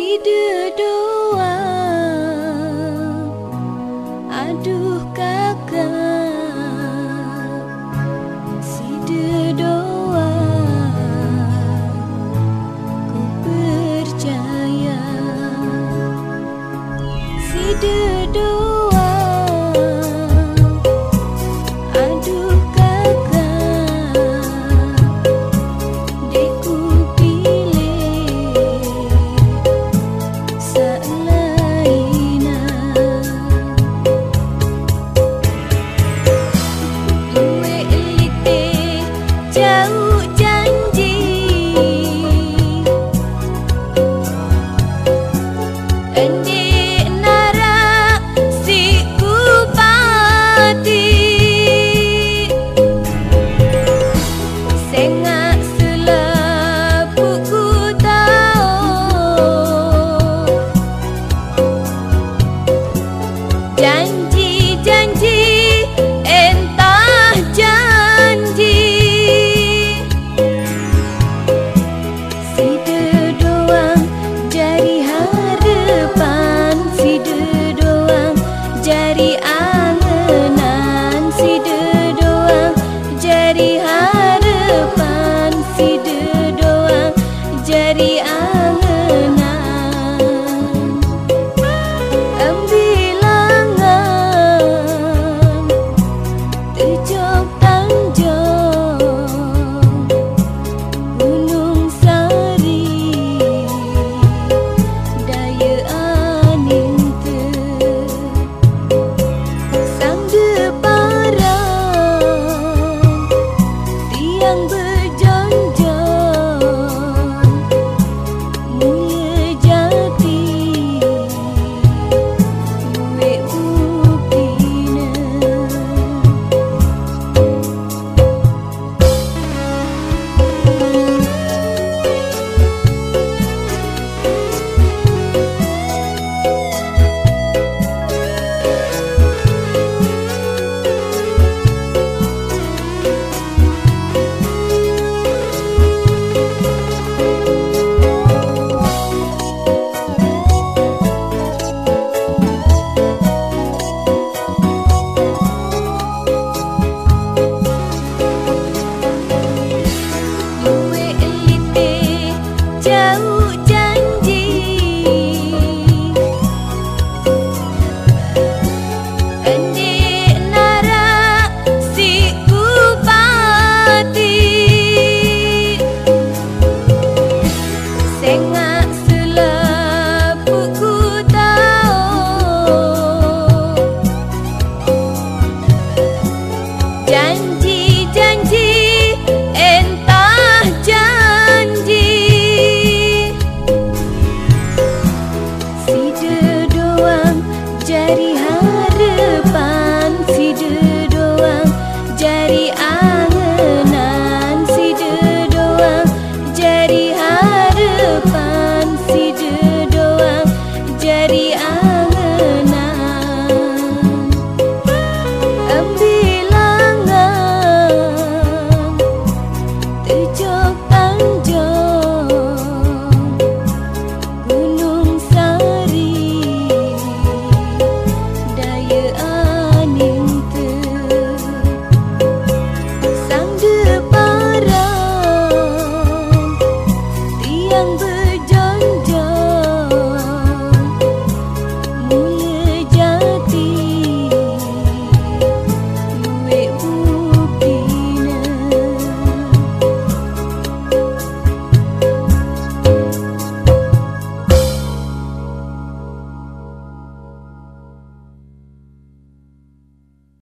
si aduh kakak si dedoa ku percaya si dedoa I.